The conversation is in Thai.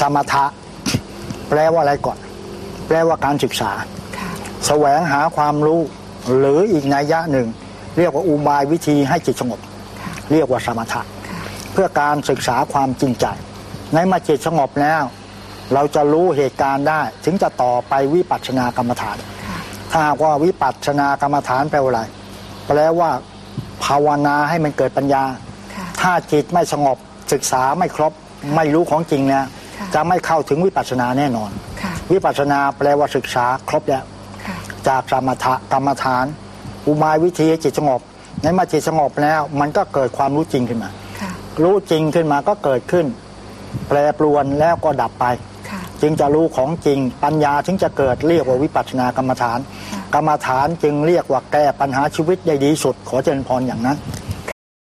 สมถะแปลว่าอะไรก่อน แปลว่าการศึกษาค่ะแสวงหาความรู้หรืออีกนัยยะหนึ่ง เรียกว่าอุบายวิธีให้จิตสงบค่ะเรียกว่าสมถะค่ะเพื่อการศึกษาความจริงใจ ในเมาจิตสงบแล้ว เราจะรู้เหตุการณ์ได้ ถึงจะต่อไปวิปัสสนากรรมฐานค่ะถ้าหากว่าวิปัสสนากรรมฐานแปลว่าอะไรแปลว่าภาวนาให้มันเกิดปัญญาค่ะถ้าจิตไม่สงบศึกษาไม่ครบไม่รู้ของจริงเนี่ยค่ะ จะไม่เข้าถึงวิปัสสนาแน่นอนค่ะวิปัสสนาแปลว่าศึกษาครบแล้วค่ะจากสมถะกรรมฐาน อุบายวิธีให้จิตสงบในเมาจิตสงบแล้ว มันก็เกิดความรู้จริงขึ้นมาค่ะรู้จริงขึ้นมาก็เกิดขึ้น แปรปรวนแล้วก็ดับไปค่ะจึงจะรู้ของจริงปัญญาถึงจะเกิดเรียกว่าวิปัสสนากรรมฐานค่ะกรรมฐานจึงเรียกว่าแก้ปัญหาชีวิตได้ดีสุด ขอเจริญพรอย่างนั้นค